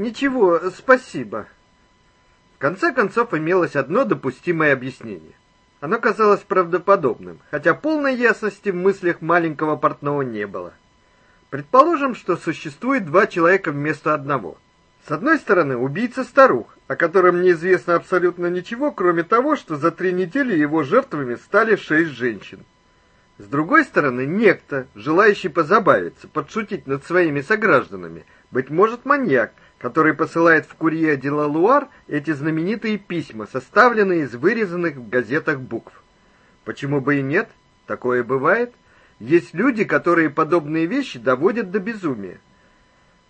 ничего, спасибо. В конце концов имелось одно допустимое объяснение. Оно казалось правдоподобным, хотя полной ясности в мыслях маленького портного не было. Предположим, что существует два человека вместо одного. С одной стороны, убийца старух, о котором неизвестно абсолютно ничего, кроме того, что за три недели его жертвами стали шесть женщин. С другой стороны, некто, желающий позабавиться, подшутить над своими согражданами, быть может, маньяк, который посылает в Курье де ла Луар эти знаменитые письма, составленные из вырезанных в газетах букв. Почему бы и нет? Такое бывает. Есть люди, которые подобные вещи доводят до безумия.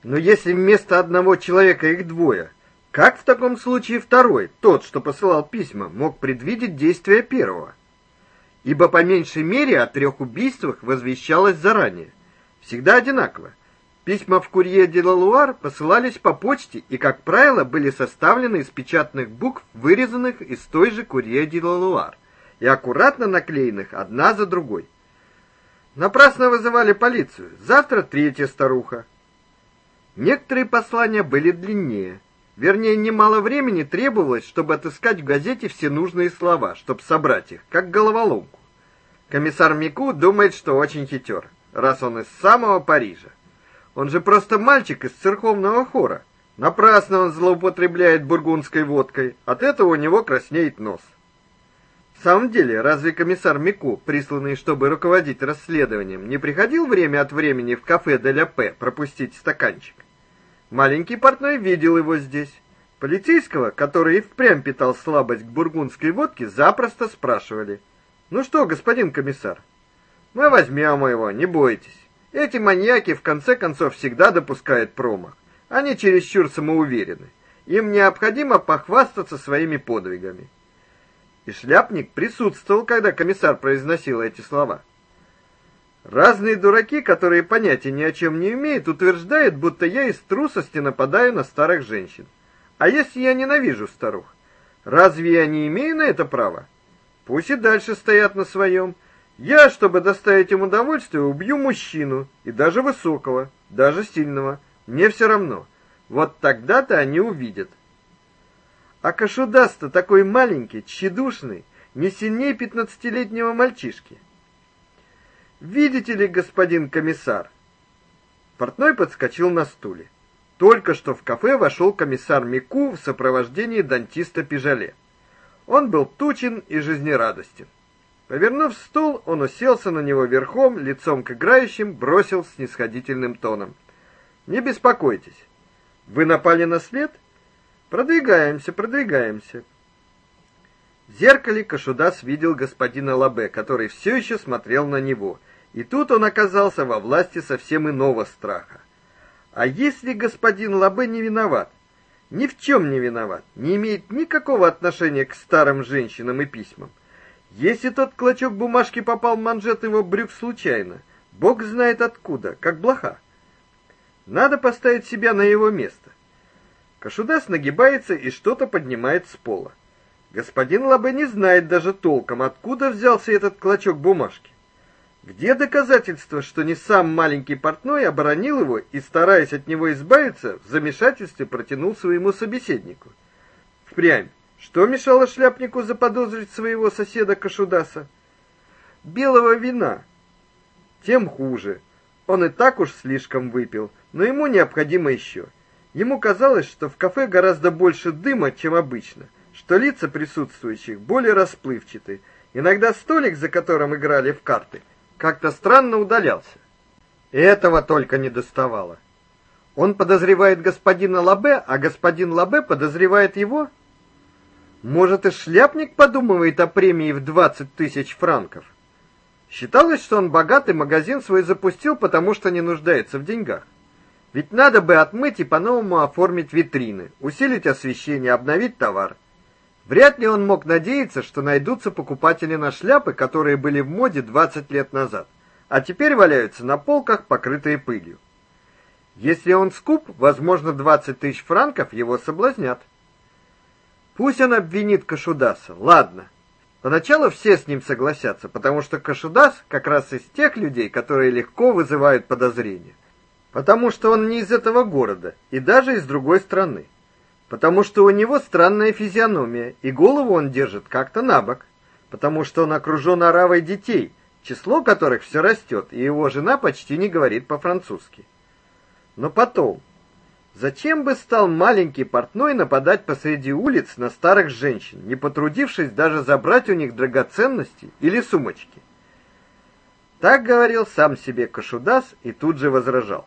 Но если вместо одного человека их двое, как в таком случае второй, тот, что посылал письма, мог предвидеть действия первого? Ибо по меньшей мере о трех убийствах возвещалось заранее. Всегда одинаково. Письма в Курье де Лалуар посылались по почте и, как правило, были составлены из печатных букв, вырезанных из той же Курье де Лалуар и аккуратно наклеенных одна за другой. Напрасно вызывали полицию. Завтра третья старуха. Некоторые послания были длиннее. Вернее, немало времени требовалось, чтобы отыскать в газете все нужные слова, чтобы собрать их, как головоломку. Комиссар Мику думает, что очень хитер, раз он из самого Парижа. Он же просто мальчик из церковного хора. Напрасно он злоупотребляет бургундской водкой. От этого у него краснеет нос. В самом деле, разве комиссар Мику, присланный, чтобы руководить расследованием, не приходил время от времени в кафе де ля П пропустить стаканчик? Маленький портной видел его здесь. Полицейского, который и впрямь питал слабость к бургундской водке, запросто спрашивали: "Ну что, господин комиссар, мы возьмем его, не бойтесь". Эти маньяки в конце концов всегда допускают промах. Они чересчур самоуверены. Им необходимо похвастаться своими подвигами. И шляпник присутствовал, когда комиссар произносил эти слова. Разные дураки, которые понятия ни о чем не имеют, утверждают, будто я из трусости нападаю на старых женщин. А если я ненавижу старух? Разве я не имею на это права? Пусть и дальше стоят на своем. Я, чтобы доставить им удовольствие, убью мужчину, и даже высокого, даже сильного. Мне все равно. Вот тогда-то они увидят. А Кашудас-то такой маленький, тщедушный, не сильнее пятнадцатилетнего мальчишки. Видите ли, господин комиссар? Портной подскочил на стуле. Только что в кафе вошел комиссар Мику в сопровождении дантиста Пижале. Он был тучен и жизнерадостен. Повернув стул, он уселся на него верхом, лицом к играющим, бросил снисходительным тоном: "Не беспокойтесь. Вы напали на след? Продвигаемся, продвигаемся". В зеркале Кашудас видел господина Лабе, который все еще смотрел на него. И тут он оказался во власти совсем иного страха. А если господин Лабе не виноват? Ни в чем не виноват, не имеет никакого отношения к старым женщинам и письмам. Если тот клочок бумажки попал в манжет его брюк случайно, Бог знает откуда, как блоха. Надо поставить себя на его место. Кашудас нагибается и что-то поднимает с пола. Господин Лабе не знает даже толком, откуда взялся этот клочок бумажки. Где доказательства, что не сам маленький портной оборонил его и, стараясь от него избавиться, в замешательстве протянул своему собеседнику? Впрямь, что мешало шляпнику заподозрить своего соседа Кашудаса? Белого вина. Тем хуже. Он и так уж слишком выпил, но ему необходимо еще. Ему казалось, что в кафе гораздо больше дыма, чем обычно, что лица присутствующих более расплывчаты. Иногда столик, за которым играли в карты, как-то странно удалялся. И этого только не доставало. Он подозревает господина Лабе, а господин Лабе подозревает его? Может, и шляпник подумывает о премии в 20 тысяч франков. Считалось, что он богатый магазин свой запустил, потому что не нуждается в деньгах. Ведь надо бы отмыть и по-новому оформить витрины, усилить освещение, обновить товар. Вряд ли он мог надеяться, что найдутся покупатели на шляпы, которые были в моде 20 лет назад, а теперь валяются на полках, покрытые пылью. Если он скуп, возможно, 20 тысяч франков его соблазнят. Пусть он обвинит Кашудаса. Ладно. Поначалу все с ним согласятся, потому что Кашудас как раз из тех людей, которые легко вызывают подозрения. Потому что он не из этого города и даже из другой страны. Потому что у него странная физиономия, и голову он держит как-то набок. Потому что он окружен оравой детей, число которых все растет, и его жена почти не говорит по-французски. Но потом, зачем бы стал маленький портной нападать посреди улиц на старых женщин, не потрудившись даже забрать у них драгоценности или сумочки? Так говорил сам себе Кашудас и тут же возражал.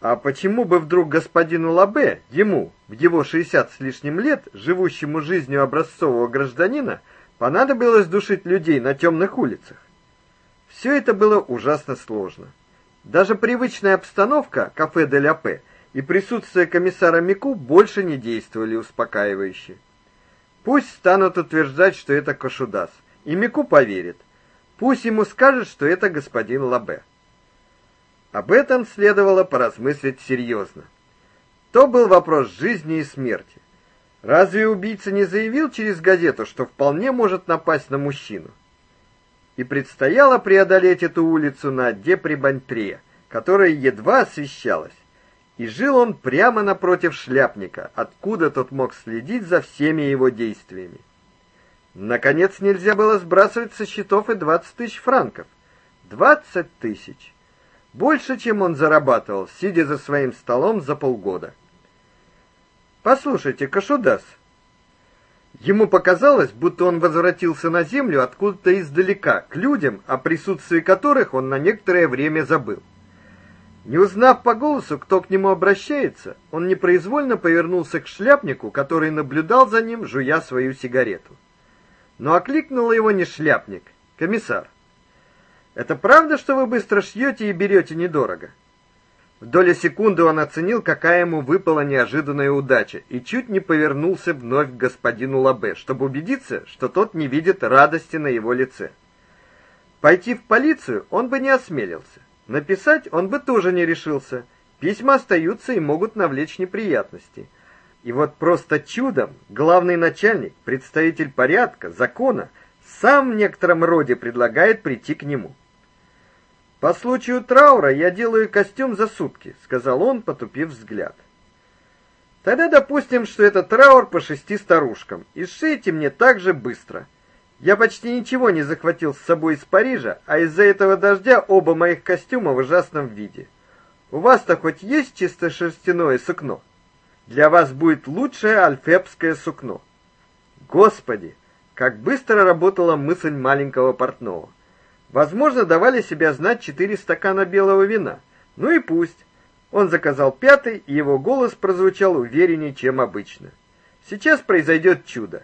А почему бы вдруг господину Лабе, ему, в его шестьдесят с лишним лет, живущему жизнью образцового гражданина, понадобилось душить людей на темных улицах? Все это было ужасно сложно. Даже привычная обстановка кафе де ля Пе и присутствие комиссара Мику больше не действовали успокаивающе. Пусть станут утверждать, что это Кашудас, и Мику поверит. Пусть ему скажут, что это господин Лабе. Об этом следовало поразмыслить серьезно. То был вопрос жизни и смерти. Разве убийца не заявил через газету, что вполне может напасть на мужчину? И предстояло преодолеть эту улицу на Деприбантре, которая едва освещалась. И жил он прямо напротив шляпника, откуда тот мог следить за всеми его действиями. Наконец нельзя было сбрасывать со счетов и 20 тысяч франков. 20 тысяч! Больше, чем он зарабатывал, сидя за своим столом за полгода. Послушайте, Кашудас. Ему показалось, будто он возвратился на землю откуда-то издалека, к людям, о присутствии которых он на некоторое время забыл. Не узнав по голосу, кто к нему обращается, он непроизвольно повернулся к шляпнику, который наблюдал за ним, жуя свою сигарету. Но окликнул его не шляпник, комиссар. Это правда, что вы быстро шьете и берете недорого? В долю секунды он оценил, какая ему выпала неожиданная удача, и чуть не повернулся вновь к господину Лабе, чтобы убедиться, что тот не видит радости на его лице. Пойти в полицию он бы не осмелился. Написать он бы тоже не решился. Письма остаются и могут навлечь неприятности. И вот просто чудом главный начальник, представитель порядка, закона, сам в некотором роде предлагает прийти к нему. По случаю траура я делаю костюм за сутки, сказал он, потупив взгляд. Тогда допустим, что это траур по шести старушкам, и сшейте мне так же быстро. Я почти ничего не захватил с собой из Парижа, а из-за этого дождя оба моих костюма в ужасном виде. У вас-то хоть есть чисто шерстяное сукно? Для вас будет лучшее альфепское сукно. Господи, как быстро работала мысль маленького портного. Возможно, давали себя знать четыре стакана белого вина. Ну и пусть. Он заказал пятый, и его голос прозвучал увереннее, чем обычно. Сейчас произойдет чудо.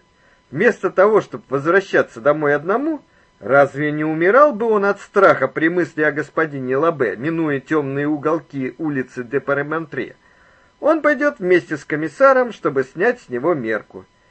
Вместо того, чтобы возвращаться домой одному, разве не умирал бы он от страха при мысли о господине Лабе, минуя темные уголки улицы де? Он пойдет вместе с комиссаром, чтобы снять с него мерку.